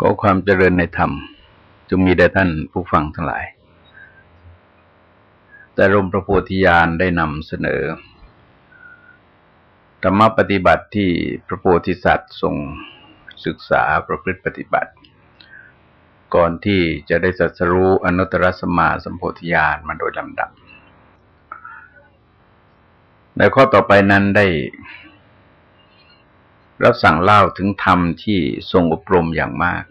ก็ความเจริญในธรรมจงมีแด่ท่านผู้ฟังทั้งหลาย แต่รมพระโพธิญาณได้นำเสนอธรรมปฏิบัติที่พระโพธิสัตว์ทรงศึกษาประพฤติปฏิบัติ ก่อนที่จะได้สัสรู้อนุตตรสมาสัมโพธิญาณมาโดยลำดับในข้อต่อไปนั้นได้ รับสั่งเล่าถึงธรรมที่ทรงอบรมอย่างมาก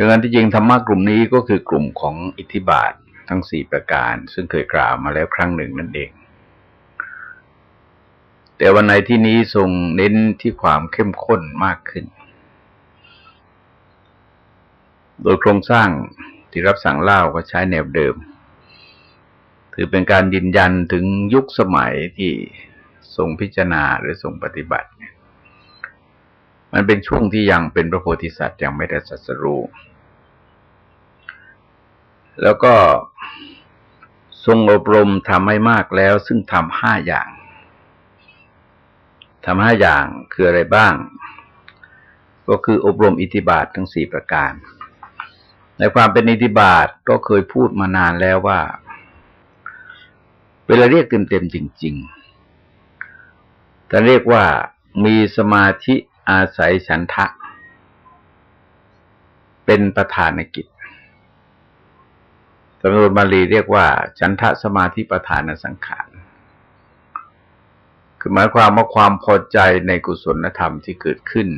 ดังนั้นที่จริงธรรมะกลุ่มนี้ก็คือกลุ่มของอิทธิบาททั้งสี่ประการ ซึ่งเคยกล่าวมาแล้วครั้งหนึ่งนั่นเอง แต่วันในที่นี้ทรงเน้นที่ความเข้มข้นมากขึ้น โดยโครงสร้างที่รับสั่งเล่าก็ใช้แนวเดิม ถือเป็นการยืนยันถึงยุคสมัยที่ ทรงพิจารณาหรือทรงปฏิบัติมันเป็นช่วงที่ยังเป็นพระโพธิสัตว์ยังไม่ได้สัสรู้แล้วก็ทรงอบรมทำให้มากแล้ว ซึ่งทำห้าอย่างทำห้าอย่างคืออะไรบ้าง ก็คืออบรมอิทธิบาททั้งสี่ประการ ในความเป็นอิทธิบาทก็เคยพูดมานานแล้วว่า เวลาเรียกเต็มๆจริง ๆ จะเรียกว่ามีสมาธิอาศัยฉันทะ เป็นประธานกิจตำนวนบาลีเรียกว่า ฉันทะสมาธิประธานสังขาร คือหมายความว่าความพอใจในกุศลธรรมที่เกิดขึ้น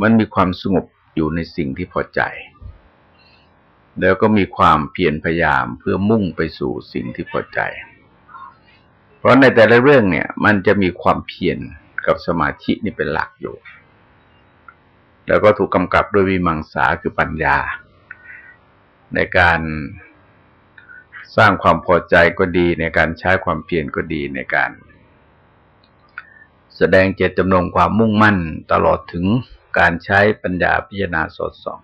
มันมีความสงบอยู่ในสิ่งที่พอใจ แล้วก็มีความเพียรพยายามเพื่อมุ่งไปสู่สิ่งที่พอใจ เพราะในแต่ละเรื่องเนี่ย มันจะมีความเพียรกับสมาธินี่เป็นหลักอยู่ แล้วก็ถูกกำกับโดยวิมังสาคือปัญญา ในการสร้างความพอใจก็ดี ในการใช้ความเพียรก็ดีในการ แสดงเจตจำนงความมุ่งมั่นตลอดถึงการใช้ปัญญาพิจารณาสดส่อง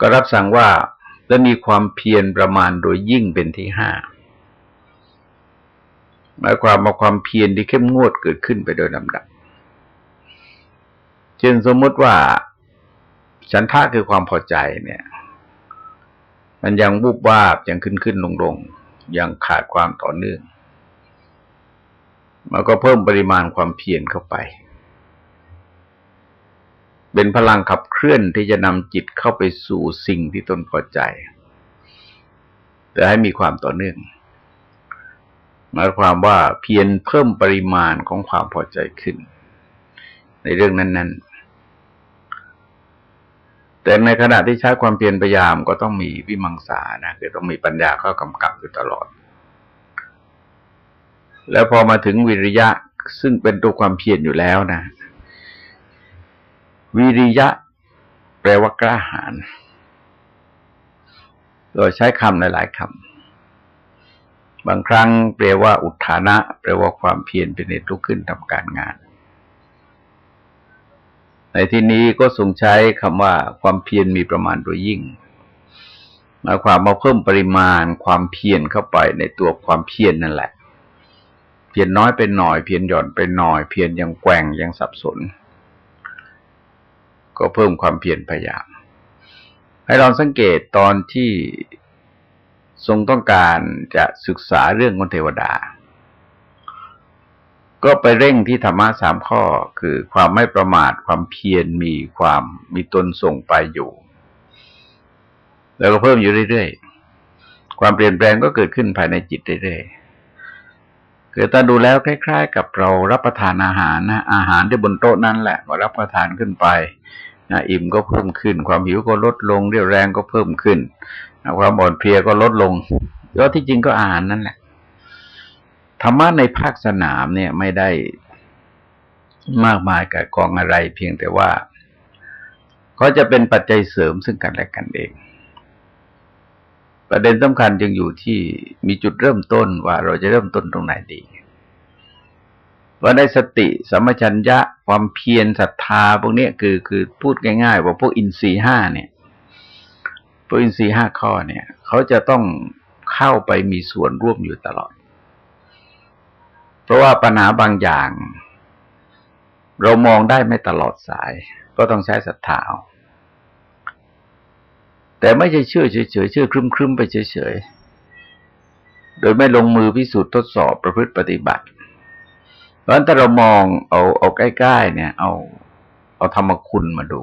ก็รับสั่งว่าจะมีความเพียรประมาณโดยยิ่งเป็นที่ห้า หมายความมาความเพียรที่เข้มงวดเกิดขึ้นไปโดยลำดับเช่นสมมติว่าฉันทะคือความพอใจเนี่ย มันยังบุบวาบยังขึ้นขึ้นลงลงยังขาดความต่อเนื่องมันก็เพิ่มปริมาณความเพียรเข้าไป เป็นพลังขับเคลื่อนที่จะนำจิตเข้าไปสู่สิ่งที่ตนพอใจ แต่ให้มีความต่อเนื่อง หมายความว่าเพียรเพิ่มปริมาณของความพอใจขึ้น ในเรื่องนั้น ๆ แต่ในขณะที่ใช้ความเพียรพยายามก็ต้องมีวิมังสานะคือต้องมีปัญญาเข้ากำกับอยู่ตลอด แล้วพอมาถึงวิริยะซึ่งเป็นตัวความเพียรอยู่แล้วนะ วิริยะ แปลว่ากล้าหาญโดยใช้คำหลาย ๆคำ บางครั้งแปลว่าอุทานะ แปลว่าความเพียรเป็นเหตุลุกขึ้นทำการงาน ในที่นี้ก็ทรงใช้คำว่าความเพียรมีประมาณโดยยิ่งหมายความมาเพิ่มปริมาณความเพียรเข้าไปในตัวความเพียรนนั่นแหละ เพียรน้อยเป็นหน่อยเพียรหย่อนเป็นหน่อยเพียรยังแกว่งยังสับสน ก็เพิ่มความเพียรพยายามให้เราสังเกตตอนที่ ทรงต้องการจะศึกษาเรื่องของเทวดา ก็ไปเร่งที่ธรรมะสามข้อคือความไม่ประมาทความเพียรมีความมีตนส่งไปอยู่ แล้วก็เพิ่มอยู่เรื่อยๆ ความเปลี่ยนแปลงก็เกิดขึ้นภายในจิตเรื่อยๆคือถ้าดูแล้วคล้าย ๆ กับเรารับประทานอาหารนะอาหารที่บนโต๊ะนั้นแหละพอรับประทานขึ้นไป อิ่มก็เพิ่มขึ้น ความหิวก็ลดลง เรี่ยวแรงก็เพิ่มขึ้นความอ่อนเพลียก็ลดลงแล้วที่จริงก็อ่านนั่นแหละธรรมะในภาคสนามเนี่ยไม่ได้มากมายกับกองอะไร เพียงแต่ว่าเขาจะเป็นปัจจัยเสริมซึ่งกันและกันเอง ประเด็นสำคัญจึงอยู่ที่มีจุดเริ่มต้นว่าเราจะเริ่มต้นตรงไหนดี ว่าได้สติสัมชัญญะความเพียรศรัทธาพวกนี้คือคือพูดง่าย ๆ ว่าพวกอินทรีห้าเนี่ยพวกอินทรีห้าข้อเนี่ย เขาจะต้องเข้าไปมีส่วนร่วมอยู่ตลอด เพราะว่าปัญหาบางอย่าง เรามองได้ไม่ตลอดสาย ก็ต้องใช้ศรัทธาเอาแต่ไม่ใช่เชื่อเฉยๆเชื่อครึ้มๆไปเฉยๆโดยไม่ลงมือพิสูจน์ทดสอบประพฤติปฏิบัติ เพราะฉะนั้นถ้าเรามองเอาเอาใกล้ๆเนี่ย เอาเอาธรรมคุณมาดู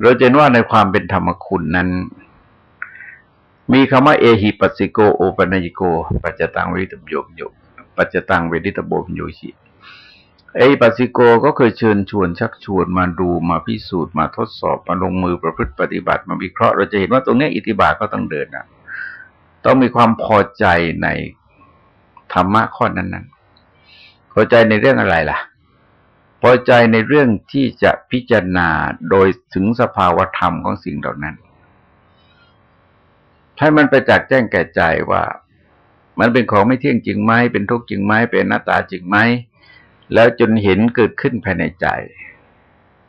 เราจะเห็นว่าในความเป็นธรรมคุณนั้น มีคำว่าเอหิปัสสิโกโอปัญิโก ปัจจตังวิตโยมโยปัจจตังเวดิตบมโยชิไอ้ปัสสิโกก็เคยเชิญชวนชักชวนมาดูมาพิสูจน์มาทดสอบมาลงมือประพฤติปฏิบัติมาวิเคราะห์เราจะเห็นว่าตรงนี้อิทธิบาทก็ต้องเดินนะต้องมีความพอใจในธรรมะข้อนั้นๆ พอใจในเรื่องอะไรล่ะ พอใจในเรื่องที่จะพิจารณาโดยถึงสภาวธรรมของสิ่งเหล่านั้น ให้มันไปจากแจ้งแก่ใจว่า มันเป็นของไม่เที่ยงจริงไหมเป็นทุกข์จริงไหมเป็นหน้าตาจริงไหมแล้วจนเห็นเกิดขึ้นภายในใจ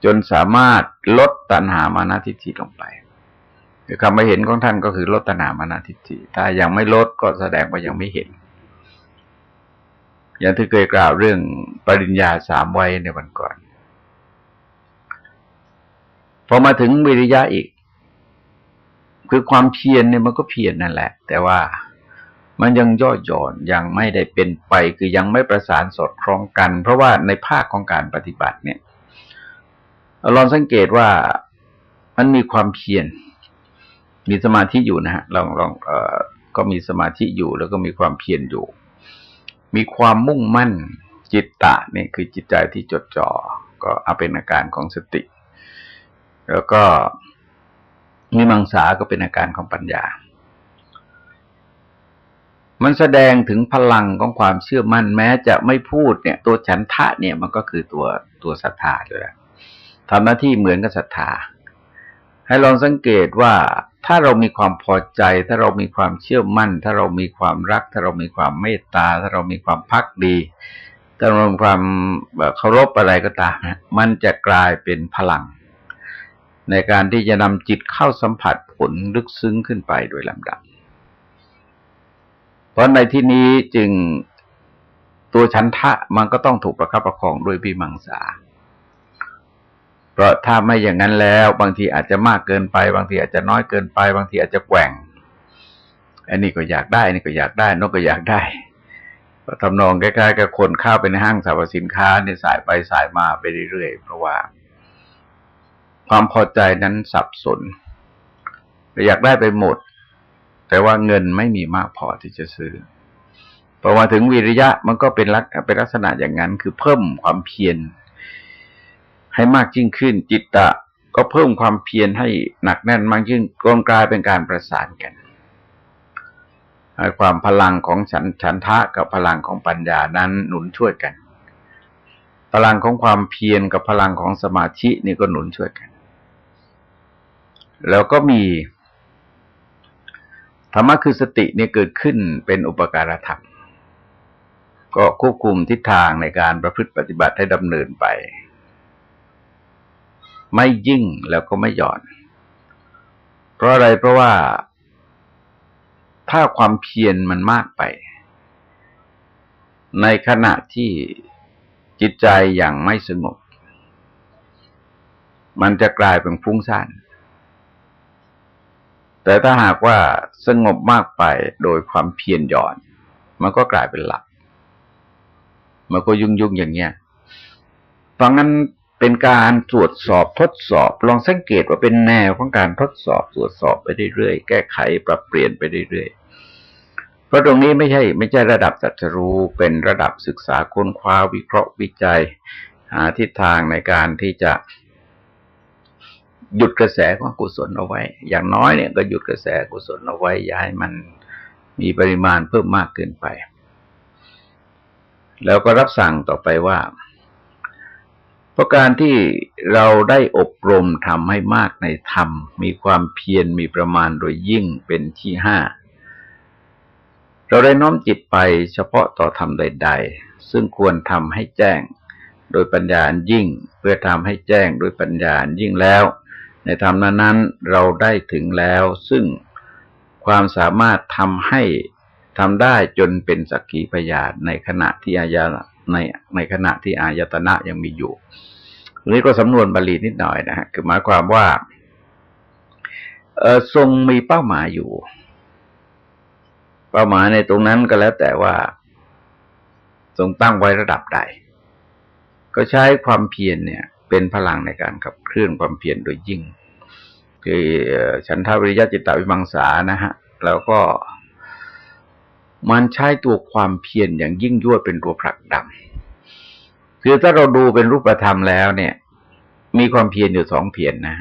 จนสามารถลดตัณหามานาทิฏฐิลงไปคือคำไม่เห็นของท่านก็คือลดตัณหามานาทิฏฐิถ้ายังไม่ลดก็แสดงว่ายังไม่เห็น อย่างที่เคยกล่าวเรื่องปริญญาสามไว้ในวันก่อน พอมาถึงวิริยะอีก คือความเพียรเนี่ยมันก็เพียรนั่นแหละ แต่ว่ามันยังย่อหย่อนยังไม่ได้เป็นไปคือยังไม่ประสานสอดคล้องกัน เพราะว่าในภาคของการปฏิบัติเนี่ยลองสังเกตว่ามันมีความเพียรมีสมาธิอยู่นะฮะลองลองเออก็มีสมาธิอยู่แล้วก็มีความเพียรอยู่ มีความมุ่งมั่นจิตตะเนี่ยคือจิตใจที่จดจ่อก็เอาเป็นอาการของสติ แล้วก็มีมังสาก็เป็นอาการของปัญญา มันแสดงถึงพลังของความเชื่อมั่นแม้จะไม่พูดเนี่ย ตัวฉันทะเนี่ยมันก็คือตัวตัวศรัทธาอยู่แล้วทำหน้าที่เหมือนกับศรัทธา ให้ลองสังเกตว่า ถ้าเรามีความพอใจ ถ้าเรามีความเชื่อมั่น ถ้าเรามีความรัก ถ้าเรามีความเมตตา ถ้าเรามีความพักดี ถ้าเรามีความเคารพอะไรก็ตามมันจะกลายเป็นพลัง ในการที่จะนำจิตเข้าสัมผัสผลลึกซึ้งขึ้นไปโดยลำดับ เพราะในที่นี้จึงตัวชันทะมันก็ต้องถูกประคับประคองด้วยพิมังสา เพราะถ้าไม่อย่างนั้นแล้ว บางทีอาจจะมากเกินไป บางทีอาจจะน้อยเกินไป บางทีอาจจะแกว่ง อันนี้ก็อยากได้อันนี้ก็อยากได้นกก็อยากได้ก็ทำนองใกล้ๆกับคนเข้าไปในห้างสรรพสินค้าเนี่ยสายไปสายมาไปเรื่อยๆเพราะว่า ความพอใจนั้นสับสนอยากได้ไปหมด แต่ว่าเงินไม่มีมากพอที่จะซื้อพอมาถึงวิริยะมันก็เป็นลักเป็นลักษณะอย่างนั้น คือเพิ่มความเพียร ให้มากยิ่งขึ้น จิตตะก็เพิ่มความเพียรให้หนักแน่นมากยิ่งกลงกลายเป็นการประสานกันความพลังของฉันฉันทะกับพลังของปัญญานั้นหนุนช่วยกัน พลังของความเพียรกับพลังของสมาธินี่ก็หนุนช่วยกัน แล้วก็มีธรรมะคือสติเนี่ยเกิดขึ้นเป็นอุปการธรรม ก็ควบคุมทิศทางในการประพฤติปฏิบัติให้ดำเนินไป ไม่ยิ่งแล้วก็ไม่หย่อน เพราะอะไรเพราะว่า ถ้าความเพียรมันมากไป ในขณะที่จิตใจอย่างไม่สงบ มันจะกลายเป็นฟุ้งซ่านแต่ถ้าหากว่าสงบมากไปโดยความเพียรหย่อน มันก็กลายเป็นหลัก มันก็ยุ่งยุ่งอย่างเงี้ยเพราะงั้น เป็นการตรวจสอบทดสอบ ลองสังเกตว่าเป็นแนวของการทดสอบตรวจสอบไปเรื่อยๆแก้ไขปรับเปลี่ยนไปเรื่อยๆเพราะตรงนี้ไม่ใช่ ไม่ใช่ระดับจัดรู้เป็นระดับศึกษาค้นคว้าวิเคราะห์วิจัย หาทิศทางในการที่จะหยุดกระแสของกุศลเอาไว้ อย่างน้อยเนี่ยก็หยุดกระแสกุศลเอาไว้ อย่าให้มันมีปริมาณเพิ่มมากเกินไป แล้วก็รับสั่งต่อไปว่า เพราะการที่เราได้อบรมทำให้มากในธรรม มีความเพียรมีประมาณโดยยิ่งเป็นที่ห้า เราได้น้อมจิตไปเฉพาะต่อธรรมใด ๆ ซึ่งควรทำให้แจ้งโดยปัญญายิ่งเพื่อทำให้แจ้งโดยปัญญายิ่งแล้ว ในธรรมนั้นเราได้ถึงแล้ว ซึ่งความสามารถทำให้ทำได้จนเป็นสักขีพยานในขณะที่อายา ในในขณะที่อายตนะยังมีอยู่นี้ก็สำนวนบาลีนิดหน่อยนะฮะคือหมายความว่าทรงมีเป้าหมายอยู่ เป้าหมายในตรงนั้นก็แล้วแต่ว่า ทรงตั้งไว้ระดับใด ก็ใช้ความเพียรเนี่ย เป็นพลังในการขับเคลื่อนความเพียรโดยยิ่ง คือฉันทาวิริยะจิตตวิมังสานะฮะ แล้วก็ มันใช้ตัวความเพียรอย่างยิ่งยวดเป็นตัวผลักดันคือถ้าเราดูเป็นรูปธรรมแล้วเนี่ย มีความเพียรอยู่สองเพียรนนะ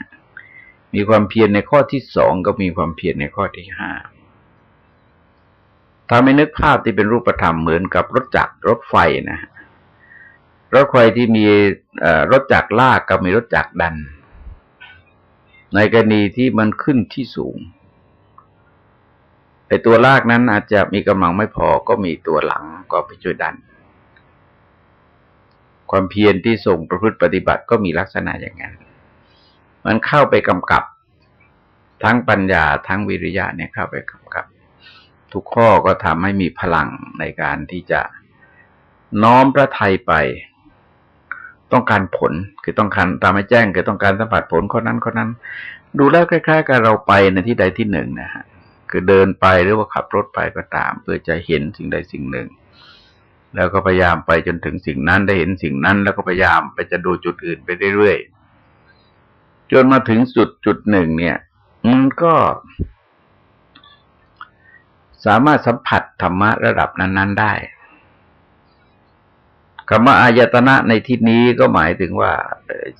มีความเพียรในข้อที่สองก็มีความเพียรในข้อที่ห้าถ้าไม่นึกภาพที่เป็นรูปธรรมเหมือนกับรถจักรรถไฟนะรถไฟที่มีรถจักรลากกับมีรถจักรดัน ในกรณีที่มันขึ้นที่สูง ไอตัวลากนั้นอาจจะมีกำลังไม่พอก็มีตัวหลังก็ไปช่วยดัน ความเพียรที่ส่งประพฤติปฏิบัติก็มีลักษณะอย่างนั้น มันเข้าไปกำกับทั้งปัญญาทั้งวิริยะเนี่ยเข้าไปกำกับ ทุกข้อก็ทำให้มีพลังในการที่จะน้อมพระไทยไป ต้องการผลคือต้องการตามให้แจ้งคือต้องการสัมผัสผลข้อนั้นข้อนั้น ดูแล้วคล้ายๆ กับเราไปในที่ใดที่หนึ่งนะฮะ คือเดินไปหรือว่าขับรถไปก็ตาม เพื่อจะเห็นสิ่งใดสิ่งหนึ่ง แล้วก็พยายามไปจนถึงสิ่งนั้นได้เห็นสิ่งนั้น แล้วก็พยายามไปจะดูจุดอื่นไปเรื่อยๆจนมาถึงจุดจุดหนึ่งเนี่ยมันก็สามารถสัมผัสธรรมะระดับนั้น ๆ ได้คำว่าอายตนะในที่นี้ก็หมายถึงว่า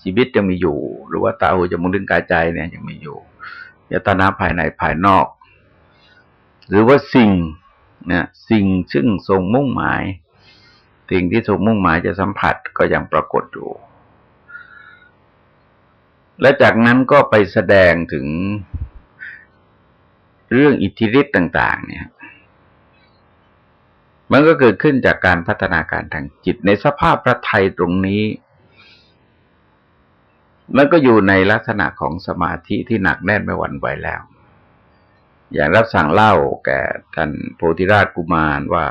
ชีวิตยังมีอยู่ หรือว่าตาหูจมูกลิ้นกายใจเนี่ยยังมีอยู่ยตนะภายในภายนอก หรือว่าสิ่งนี่ยสิ่งซึ่งทรงมุ่งหมาย สิ่งที่ทรงมุ่งหมายจะสัมผัสก็ยังปรากฏอยู่ และจากนั้นก็ไปแสดงถึงเรื่องอิทธิฤทธิ์ต่าง ๆ เนี่ย มันก็เกิดขึ้นจากการพัฒนาการทางจิตในสภาพพระไทยตรงนี้มันก็อยู่ในลักษณะของสมาธิที่หนักแน่นไม่หวั่นไหวแล้ว อย่างรับสั่งเล่าแก่ท่านโพธิราชกุมารว่า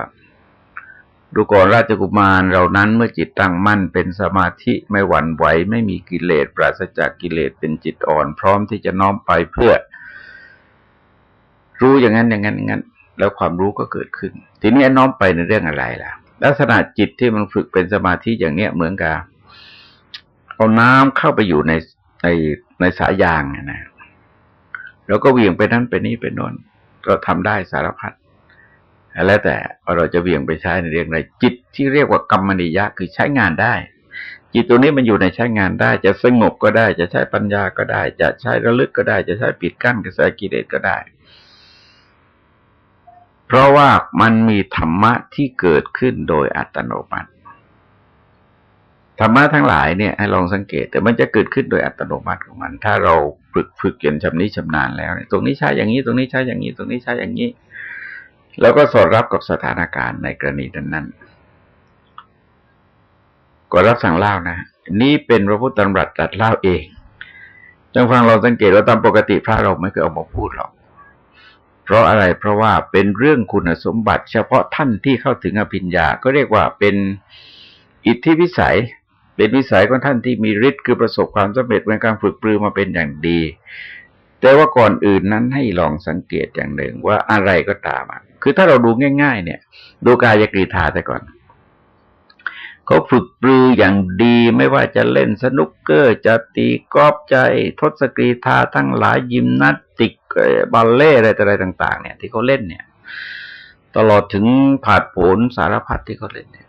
ดูก่อนราชกุมารเรานั้นเมื่อจิตตั้งมั่นเป็นสมาธิไม่หวั่นไหว ไม่มีกิเลสปราศจากกิเลสเป็นจิตอ่อน พร้อมที่จะน้อมไปเพื่อ รู้อย่างนั้นอย่างนั้นอย่างนั้น แล้วความรู้ก็เกิดขึ้น ทีนี้น้อมไปในเรื่องอะไรล่ะ ลักษณะจิตที่มันฝึกเป็นสมาธิอย่างเนี้ยเหมือนกับเอาน้ำเข้าไปอยู่ในในในสายยางนะ เราก็เวี่ยงไปนั้นไปนี้ไปโน่นก็ทำได้สารพัดแล้วแต่เราจะเวี่ยงไปใช้ในเรื่องใดจิตที่เรียกว่ากรรมนิยะคือใช้งานได้ จิตตัวนี้มันอยู่ในใช้งานได้ จะสงบก็ได้ จะใช้ปัญญาก็ได้ จะใช้ระลึกก็ได้ จะใช้ปิดกั้นกระแสกิเลสก็ได้ เพราะว่ามันมีธรรมะที่เกิดขึ้นโดยอัตโนมัติ ธรรมะทั้งหลายเนี่ยให้ลองสังเกต แต่มันจะเกิดขึ้นโดยอัตโนมัติของมัน ถ้าเราฝึกฝึกเกี่ยนชำนิชำนาญแล้วตรงนี้ใช้อย่างนี้ตรงนี้ใช้อย่างนี้ตรงนี้ใช้อย่างนี้ แล้วก็สอดรับกับสถานการณ์ในกรณีนั้นก็รับสั่งเล่านะนี่เป็นพระพุทธธรรมรัตตรัสเล่าเองจงฟังเราสังเกตว่าตามปกติพระเราไม่เคยเอามาพูดหรอกเพราะอะไรเพราะว่าเป็นเรื่องคุณสมบัติ เฉพาะท่านที่เข้าถึงอภิญญาก็เรียกว่าเป็นอิทธิวิสัย เป็นวิสัยของท่านที่มีฤทธิ์คือประสบความสำเร็จในการฝึกปรือมาเป็นอย่างดี แต่ว่าก่อนอื่นนั้นให้ลองสังเกตอย่างหนึ่งว่าอะไรก็ตามคือถ้าเราดูง่าย ๆ เนี่ย ดูกายกรีธาแต่ก่อนเขาฝึกปรืออย่างดีไม่ว่าจะเล่นสนุกเกอร์จะตีกอบใจทศกรีธาทั้งหลายยิมนาติกบัลเล่อะไรอะไรต่าง ๆ เนี่ย ที่เขาเล่นเนี่ย ตลอดถึงผาดผลสารพัดที่เขาเล่นเนี่ย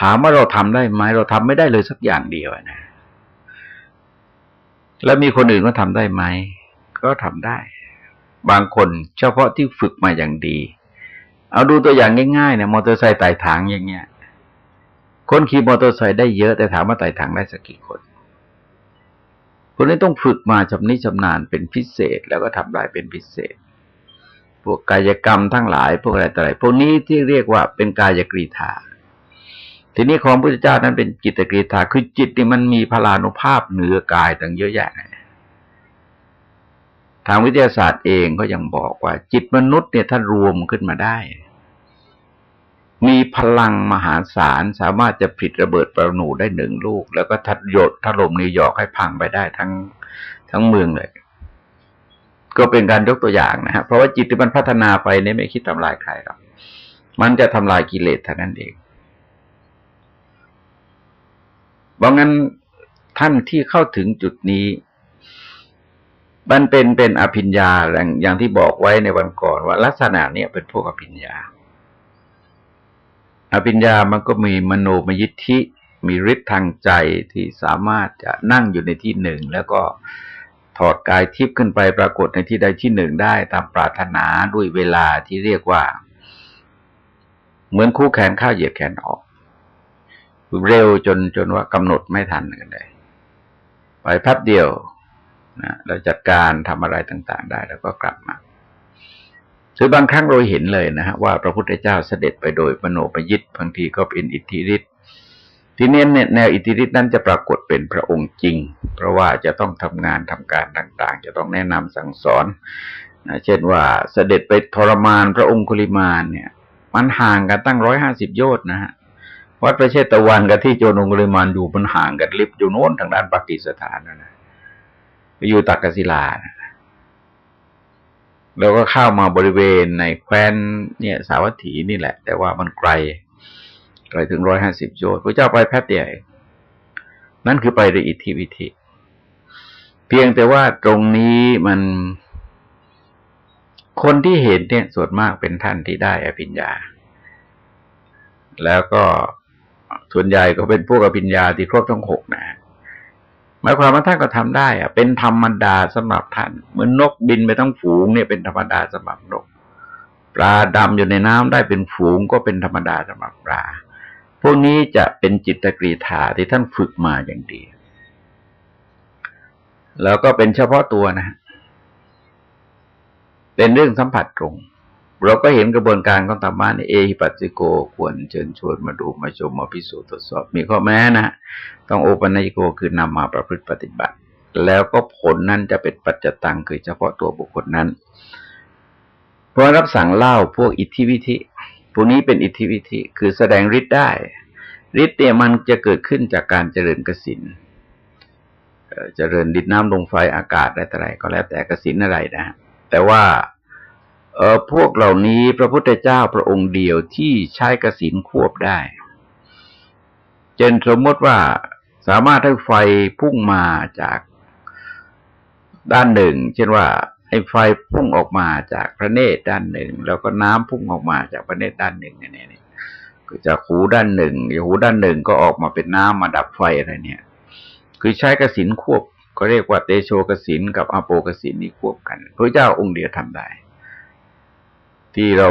ถามว่าเราทำได้ไหมเราทำไม่ได้เลยสักอย่างเดียวนะ แล้วมีคนอื่นก็ทำได้ไหม ก็ทำได้ บางคนเฉพาะที่ฝึกมาอย่างดี เอาดูตัวอย่างง่ายๆเนี่ยมอเตอร์ไซค์ไต่ถังอย่างเงี้ย คนขี่มอเตอร์ไซค์ได้เยอะแต่ถามว่าไต่ถังได้สักกี่คน คนนี้ต้องฝึกมาชำนิชำนาญเป็นพิเศษ แล้วก็ทำได้เป็นพิเศษพวกกายกรรมทั้งหลาย พวกอะไรต่ออะไรพวกนี้ที่เรียกว่าเป็นกายกรีธา ทีนี้ของพระพุทธเจ้านั้นเป็นจิตกรีธาคือจิตนี่มันมีพลานุภาพเหนือกายตั้งเยอะแยะทางวิทยาศาสตร์เองก็ยังบอกว่า จิตมนุษย์เนี่ยถ้ารวมขึ้นมาได้ มีพลังมหาศาลสามารถจะผลิตระเบิดประหนูได้หนึ่งลูก แล้วก็ทัดโยดถล่มนิวยอร์กให้พังไปได้ทั้งทั้งเมืองเลย ก็เป็นการยกตัวอย่างนะครับเพราะว่าจิตที่มันพัฒนาไปเนี่ยไม่คิดทำลายใครหรอกมันจะทำลายกิเลสเท่านั้นเอง บางั้นท่านที่เข้าถึงจุดนี้ มันเป็นเป็นอภิญญาอย่างที่บอกไว้ในวันก่อนว่าลักษณะเนี้ยเป็นพวกอภิญญา อภิญญามันก็มีมโนมยิทธิมีฤทธิ์ทางใจที่สามารถจะนั่งอยู่ในที่หนึ่ง แล้วก็ถอดกายทิพย์ขึ้นไปปรากฏในที่ใดที่หนึ่งได้ตามปรารถนาด้วยเวลาที่เรียกว่า เหมือนคู่แขนข้าวเหยียดแขนออก เร็วจนจนว่ากำหนดไม่ทันกันเลยไปแป๊บเดียวนะเราจัดการทำอะไรต่าง ๆ ได้แล้วก็กลับมาหรือบางครั้งเราเห็นเลยนะฮะว่าพระพุทธเจ้าเสด็จไปโดยมโนปยิตบางทีก็เป็นอิทธิฤทธิ์ทีนี้เนแนวอิทธิฤทธิ์นั้นจะปรากฏเป็นพระองค์จริง เพราะว่าจะต้องทำงานทำการต่าง ๆ จะต้องแนะนำสั่งสอนนะเช่นว่าเสด็จไปทรมานพระองคุลิมานเนี่ย มันห่างกันตั้งร้อยห้าสิบโยชน์นะฮะ วัดพระเชตวันกับที่โจนงกุลิมานอยู่มันห่างกันลิบอยู่โน้นทางด้านปากีสถานนะนะไปอยู่ตักกศิลานะแล้วก็เข้ามาบริเวณในแคว้นเนี่ย สาวัตถีนี่แหละ แต่ว่ามันไกลไกลถึงร้อยห้าสิบโยชน์พระเจ้าไปแป๊บเดียวนั่นคือไปในอิทธิวิธีเพียงแต่ว่าตรงนี้มันคนที่เห็นเนี่ยส่วนมากเป็นท่านที่ได้อภิญญา แล้วก็ ส่วนใหญ่ก็เป็นพวกอภิญญาที่ครบทั้งหกนะหมายความว่าท่านก็ทำได้อะเป็นธรรมดาสำหรับท่านเหมือนนกบินไปทั้งฝูงเนี่ยเป็นธรรมดาสำหรับนก ปลาดำอยู่ในน้ำได้เป็นฝูงก็เป็นธรรมดาสำหรับปลาพวกนี้จะเป็นจิตกรีธาที่ท่านฝึกมาอย่างดี แล้วก็เป็นเฉพาะตัวนะ เป็นเรื่องสัมผัสตรง เราก็เห็นกระบวนการของธรรมะในเอหิปัสสิโก ควรเชิญชวนมาดูมาชมมาพิสูจน์ตรวจสอบ มีข้อแม้นะ ต้องโอปัญญิโกคือนำมาประพฤติปฏิบัติ แล้วก็ผลนั้นจะเป็นปัจจตังคือเฉพาะตัวบุคคลนั้น เพราะรับสั่งเล่าพวกอิทธิวิธิพวกนี้เป็นอิทธิวิธิคือแสดงฤทธิ์ได้ฤทธิ์เนี่ยมันจะเกิดขึ้นจากการเจริญกสินเจริญดินน้ำลงไฟอากาศอะไรก็แล้วแต่กสินอะไรนะแต่ว่า เออพวกเหล่านี้พระพุทธเจ้าพระองค์เดียวที่ใช้กสินควบได้ เจนสมมติว่าสามารถให้ไฟพุ่งมาจากด้านหนึ่ง เช่นว่าให้ไฟพุ่งออกมาจากพระเนตรด้านหนึ่ง แล้วก็น้ำพุ่งออกมาจากพระเนตรด้านหนึ่งเนี่ยนี่ก็จากหูด้านหนึ่งหูด้านหนึ่งก็ออกมาเป็นน้ำมาดับไฟอะไรเนี่ย คือใช้กสินควบก็เรียกว่าเตโชกสินกับอโปกสินนี่ควบกันพระเจ้าองค์เดียวทำได้ ที่เรา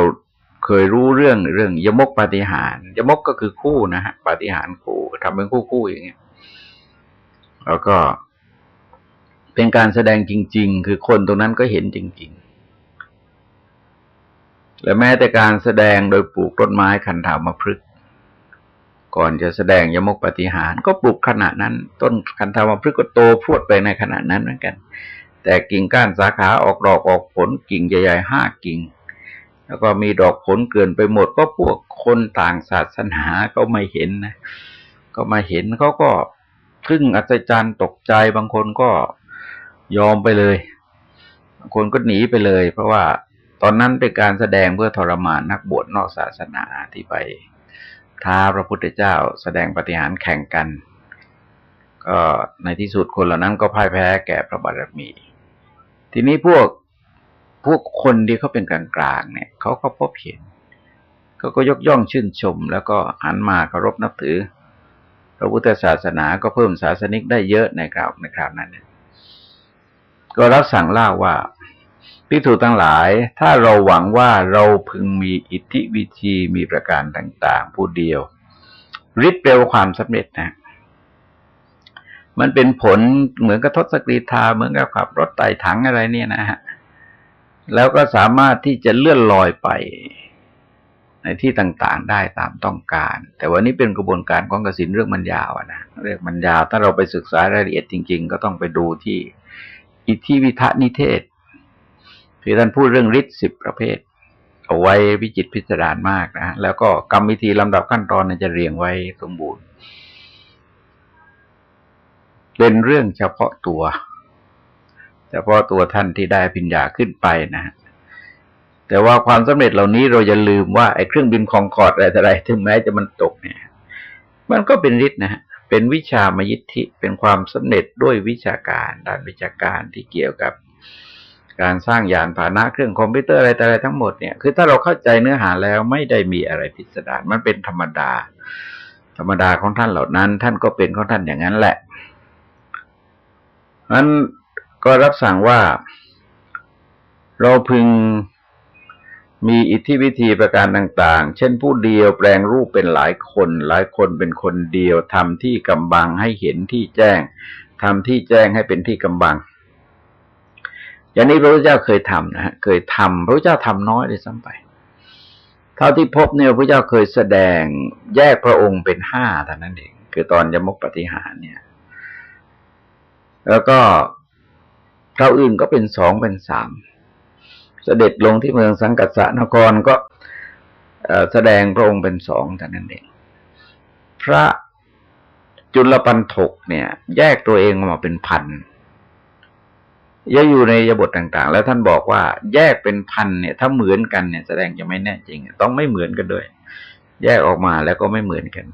เคยรู้เรื่องเรื่องยมกปฏิหารยมกก็คือคู่นะฮะปฏิหารคู่ทำเป็นคู่คู่อย่างเงี้ยแล้วก็เป็นการแสดงจริง ๆ คือคนตรงนั้นก็เห็นจริง ๆ และแม้แต่การแสดงโดยปลูกต้นไม้คันถาวมพฤกก่อนจะแสดงยมกปฏิหารก็ปลูกขนาดนั้น ต้นคันธามพฤกก็โตพวดไปในขนาดนั้นเหมือนกัน แต่กิ่งก้านสาขาออกดอกออกผลกิ่งใหญ่ๆห้ากิ่ง แล้วก็มีดอกผลเกินไปหมด ก็พวกคนต่างศาสนาก็ไม่เห็นนะ ก็มาเห็นเขาก็ทึ่งอัศจรรย์ตกใจบางคนก็ยอมไปเลย บางคนก็หนีไปเลย เพราะว่าตอนนั้นเป็นการแสดงเพื่อทรมานนักบวชนอกศาสนาที่ไปท้าพระพุทธเจ้าแสดงปฏิหารแข่งกัน ก็ในที่สุดคนเหล่านั้นก็พ่ายแพ้แก่พระบารมี ทีนี้พวก พวกคนที่เขาเป็นกลางกลางเนี่ยเขาก็พบเห็นเขาก็ยกย่องชื่นชม แล้วก็หันมาเคารพนับถือ พระพุทธศาสนาก็เพิ่มศาสนิกได้เยอะในคราวในคราวนั้นก็รับสั่งเล่าว่าพิสูทั้งหลาย ถ้าเราหวังว่าเราพึงมีอิทธิวิธีมีประการต่าง ๆ ผู้เดียวริบเร็วความสำเร็จนะ มันเป็นผลเหมือนกับทศกรีธาเหมือนกับขับรถไต่ถังอะไรเนี่ยนะฮะ แล้วก็สามารถที่จะเลื่อนลอยไปในที่ต่างๆได้ตามต้องการ แต่วันนี้เป็นกระบวนการของกสินเรื่องมันยาวนะเรื่องมันยาว ถ้าเราไปศึกษารายละเอียดจริง ๆ ก็ต้องไปดูที่อิทธิวิทะนิเทศ ที่ท่านพูดเรื่องฤทธิ์สิบประเภท เอาไว้วิจิตพิสดารมากนะแล้วก็กรรมวิธีลำดับขั้นตอนจะเรียงไว้สมบูรณ์ เป็นเรื่องเฉพาะตัว เฉพาะตัวท่านที่ได้พิญญาขึ้นไปนะ แต่ว่าความสำเร็จเหล่านี้เราจะลืมว่าไอ้เครื่องบินคองกอดอะไรอะไรถึงแม้จะมันตกเนี่ย มันก็เป็นฤทธิ์นะฮะเป็นวิชามยิทธิเป็นความสำเร็จด้วยวิชาการด้านวิชาการที่เกี่ยวกับการสร้างยานพาหนะเครื่องคอมพิวเตอร์อะไรแต่อะไรทั้งหมดเนี่ยคือถ้าเราเข้าใจเนื้อหาแล้วไม่ได้มีอะไรพิสดารมันเป็นธรรมดา ธรรมดาของท่านเหล่านั้น ท่านก็เป็นของท่านอย่างนั้นแหละนั้น ก็รับสั่งว่าเราพึงมีอิทธิวิธีประการต่าง ๆ เช่นผู้เดียวแปลงรูปเป็นหลายคน หลายคนเป็นคนเดียวทำที่กำบังให้เห็นที่แจ้งทำที่แจ้งให้เป็นที่กำบัง อย่างนี้พระพุทธเจ้าเคยทำนะฮะเคยทำพระพุทธเจ้าทำน้อยเลยซ้ำไป เท่าที่พบเนี่ยพระพุทธเจ้าเคยแสดงแยกพระองค์เป็นห้าเท่านั้นเองคือตอนยมกปฏิหารเนี่ย แล้วก็ คราวอื่นก็เป็นสองเป็นสามเสด็จลงที่เมืองสังกัสสนครก็แสดงพระองค์เป็นสองเท่านั้นเอง พระจุลปันถกเนี่ย แยกตัวเองออกมาเป็นพันยังอยู่ในยบทต่าง ๆ แล้วท่านบอกว่าแยกเป็นพันเนี่ย ถ้าเหมือนกันเนี่ยแสดงจะไม่แน่จริง ต้องไม่เหมือนกันด้วย แยกออกมาแล้วก็ไม่เหมือนกัน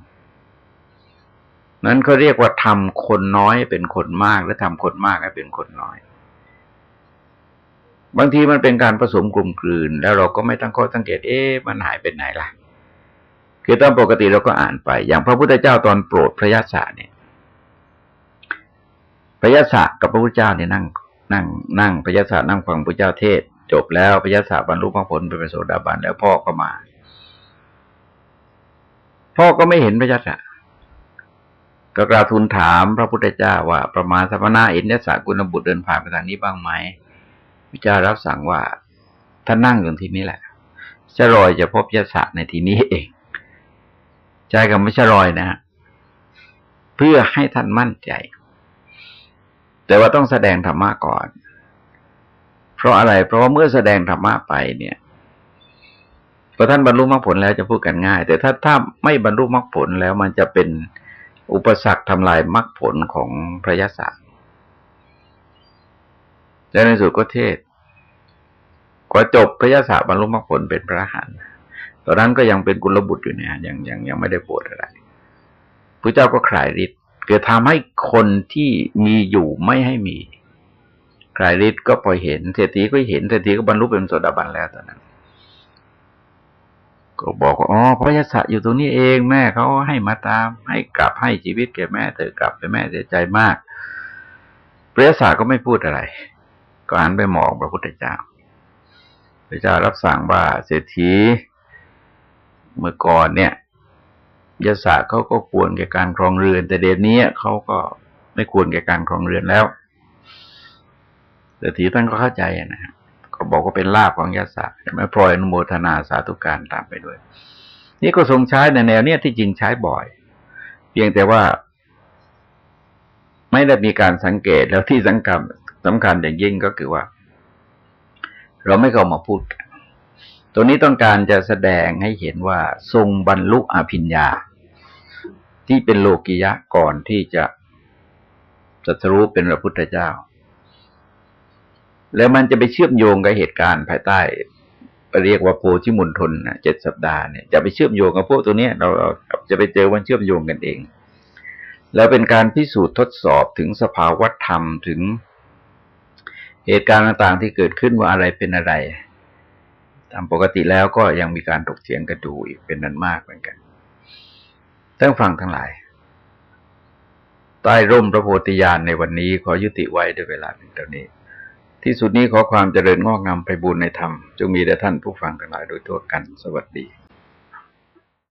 นั้นเขาเรียกว่าทำคนน้อยเป็นคนมาก และทำคนมากให้เป็นคนน้อย บางทีมันเป็นการผสมกลุ่มกลืน แล้วเราก็ไม่ตั้งข้อสังเกต เอ๊ะมันหายไปไหนล่ะ คือตามปกติเราก็อ่านไป อย่างพระพุทธเจ้าตอนโปรดพระยาศาเนี่ย พระยาศกับพระพุทธเจ้าเนี่ยนั่ง นั่ง นั่งพระยาศานั่งฟังพระเจ้าเทศ จบแล้วพระยาศาบรรลุพระผลเป็นพระโสดาบันแล้วพ่อก็มา พ่อก็ไม่เห็นพระยาศาก็กราบทูลถามพระพุทธเจ้าว่าประมาณสัพนาเอ็นยศกุลบุตรเดินผ่านไปทางนี้บ้างไหม พระเจ้ารับสั่งว่าท่านนั่งอยู่ที่นี้แหละจะรอยจะพบยศในที่นี้เองใจกับไม่ช่รอยนะเพื่อให้ท่านมั่นใจ แต่ว่าต้องแสดงธรรมะก่อน เพราะอะไร เพราะว่าเมื่อแสดงธรรมะไปเนี่ยพอท่านบรรลุมรรคผลแล้วจะพูดกันง่าย แต่ถ้าถ้าไม่บรรลุมรรคผลแล้วมันจะเป็นอุปสรรคทำลายมรรคผลของพระยศ และในสุดก็เทศกว่าจบพระยศบรรลุมรรคผลเป็นพระหันตอนนั้นก็ยังเป็นกุลบุตรอยู่เนี่ยยังยังยังไม่ได้บวชอะไรพระเจ้าก็คลายฤทธิ์เกิดทำให้คนที่มีอยู่ไม่ให้มีใครฤทธิ์ก็พอเห็นเศรษฐีก็เห็นเศรษฐีก็บรรลุเป็นโสดาบันแล้วตอนนั้น ก็บอกว่าอ๋อพระยศอยู่ตรงนี้เองแม่เขาให้มาตาม ให้กลับให้ชีวิตแก่แม่เธอกลับไปแม่เสียใจมากพระยศก็ไม่พูดอะไร ก็หันไปมองพระพุทธเจ้า พระเจ้ารับสั่งว่าเศรษฐีเมื่อก่อนเนี่ยยศาเขาก็ควรแก่การครองเรือน แต่เดี๋ยวนี้เขาก็ไม่ควรแก่การครองเรือนแล้วแต่ทีท่านก็เข้าใจนะก็บอกว่าเป็นลาภของยศาไม่พลอยอนุโมทนาสาธุการตามไปด้วย นี่ก็ทรงใช้ในแนวเนี้ยที่จริงใช้บ่อย เพียงแต่ว่า ไม่ได้มีการสังเกตแล้วที่สังคัญ สำคัญอย่างยิ่งก็คือว่า เราไม่เข้ามาพูดกันตัวนี้ต้องการจะแสดงให้เห็นว่าทรงบรรลุอภิญญา ที่เป็นโลกิยะก่อนที่จะจัตรู้เป็นพระพุทธเจ้า แล้วมันจะไปเชื่อมโยงกับเหตุการณ์ภายใต้เรียกว่าโพชิมุนทนเจ็ดสัปดาห์เนี่ยจะไปเชื่อมโยงกับพวกตัวนี้เราเราจะไปเจอวันเชื่อมโยงกันเอง แล้วเป็นการพิสูจน์ทดสอบถึงสภาวธรรมถึง เหตุการณ์ต่างๆที่เกิดขึ้นว่าอะไรเป็นอะไร ตามปกติแล้วก็ยังมีการถกเถียงกันดูอีกเป็นนั้นมากเหมือนกันท่านฟังทั้งหลาย ใต้ร่มพระโพธิญาณในวันนี้ขอยุติไว้ด้วยเวลาเพียงเท่านี้ ที่สุดนี้ขอความเจริญงอกงามไปบุญในธรรมจงมีแด่ท่านผู้ฟังทั้งหลายโดยทั่วกัน สวัสดี